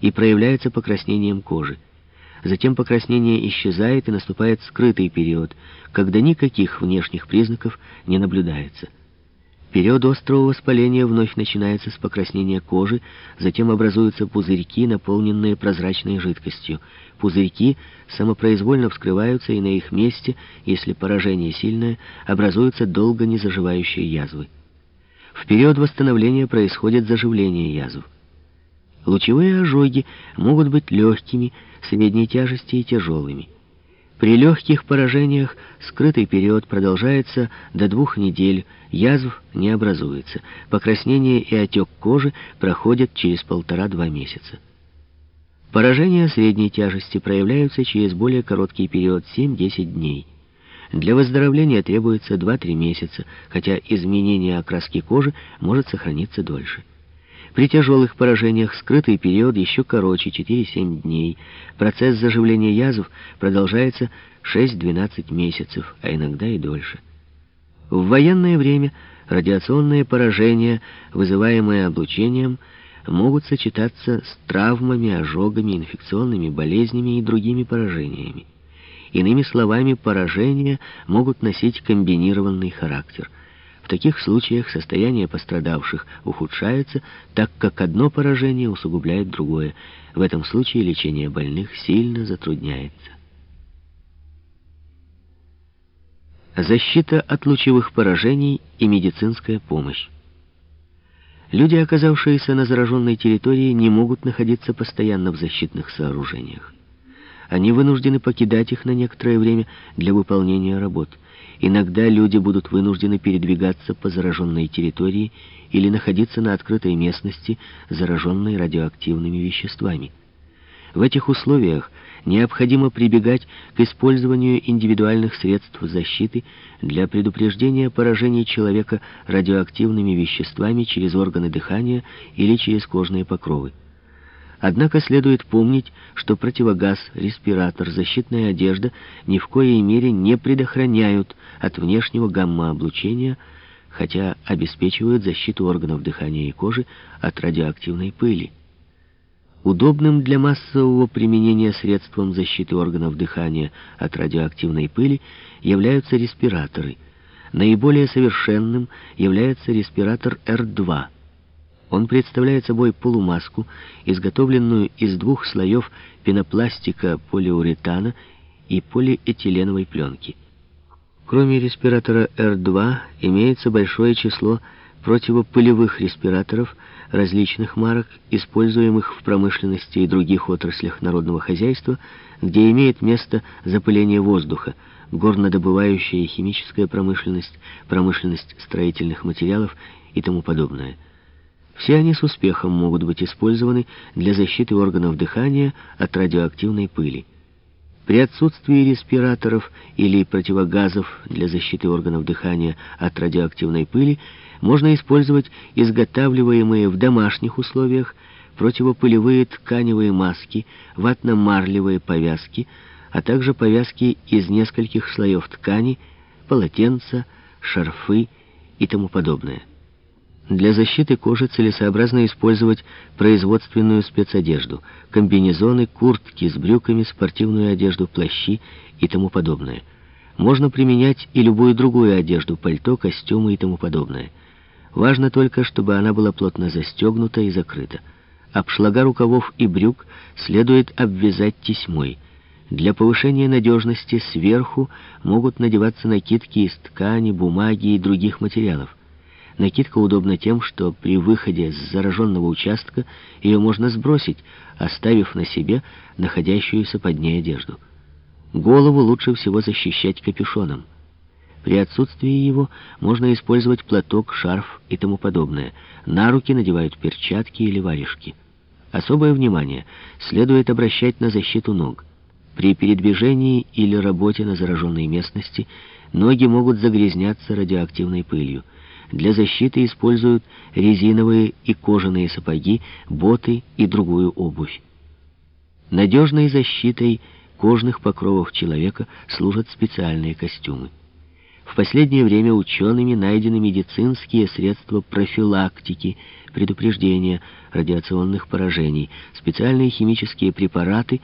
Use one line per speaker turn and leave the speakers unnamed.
и проявляется покраснением кожи. Затем покраснение исчезает и наступает скрытый период, когда никаких внешних признаков не наблюдается. Период острого воспаления вновь начинается с покраснения кожи, затем образуются пузырьки, наполненные прозрачной жидкостью. Пузырьки самопроизвольно вскрываются, и на их месте, если поражение сильное, образуются долго не заживающие язвы. В период восстановления происходит заживление язв. Лучевые ожоги могут быть легкими, средней тяжести и тяжелыми. При легких поражениях скрытый период продолжается до двух недель, язв не образуется, покраснение и отек кожи проходят через полтора-два месяца. Поражения средней тяжести проявляются через более короткий период 7-10 дней. Для выздоровления требуется 2-3 месяца, хотя изменение окраски кожи может сохраниться дольше. При тяжелых поражениях скрытый период еще короче, 4-7 дней. Процесс заживления язв продолжается 6-12 месяцев, а иногда и дольше. В военное время радиационные поражения, вызываемые облучением, могут сочетаться с травмами, ожогами, инфекционными болезнями и другими поражениями. Иными словами, поражения могут носить комбинированный характер – в таких случаях состояние пострадавших ухудшается, так как одно поражение усугубляет другое. В этом случае лечение больных сильно затрудняется. Защита от лучевых поражений и медицинская помощь. Люди, оказавшиеся на зараженной территории, не могут находиться постоянно в защитных сооружениях. Они вынуждены покидать их на некоторое время для выполнения работ – Иногда люди будут вынуждены передвигаться по зараженной территории или находиться на открытой местности, зараженной радиоактивными веществами. В этих условиях необходимо прибегать к использованию индивидуальных средств защиты для предупреждения поражений человека радиоактивными веществами через органы дыхания или через кожные покровы. Однако следует помнить, что противогаз, респиратор, защитная одежда ни в коей мере не предохраняют от внешнего гамма-облучения, хотя обеспечивают защиту органов дыхания и кожи от радиоактивной пыли. Удобным для массового применения средством защиты органов дыхания от радиоактивной пыли являются респираторы. Наиболее совершенным является респиратор R2 – он представляет собой полумаску, изготовленную из двух слоев пенопластика полиуретана и полиэтиленовой пленки. Кроме респиратора R2 имеется большое число противопылевых респираторов различных марок, используемых в промышленности и других отраслях народного хозяйства, где имеет место запыление воздуха, горнодобывающая химическая промышленность, промышленность строительных материалов и тому подобное – все они с успехом могут быть использованы для защиты органов дыхания от радиоактивной пыли. При отсутствии респираторов или противогазов для защиты органов дыхания от радиоактивной пыли можно использовать изготавливаемые в домашних условиях противопылевые тканевые маски, ватно-марлевые повязки, а также повязки из нескольких слоев ткани, полотенца, шарфы и тому подобное. Для защиты кожи целесообразно использовать производственную спецодежду, комбинезоны, куртки с брюками, спортивную одежду, плащи и тому подобное. Можно применять и любую другую одежду, пальто, костюмы и тому подобное. Важно только, чтобы она была плотно застегнута и закрыта. Обшлага рукавов и брюк следует обвязать тесьмой. Для повышения надежности сверху могут надеваться накидки из ткани, бумаги и других материалов. Накидка удобна тем, что при выходе с зараженного участка ее можно сбросить, оставив на себе находящуюся под ней одежду. Голову лучше всего защищать капюшоном. При отсутствии его можно использовать платок, шарф и тому подобное. На руки надевают перчатки или варежки. Особое внимание следует обращать на защиту ног. При передвижении или работе на зараженной местности ноги могут загрязняться радиоактивной пылью. Для защиты используют резиновые и кожаные сапоги, боты и другую обувь. Надежной защитой кожных покровов человека служат специальные костюмы. В последнее время учеными найдены медицинские средства профилактики, предупреждения радиационных поражений, специальные химические препараты,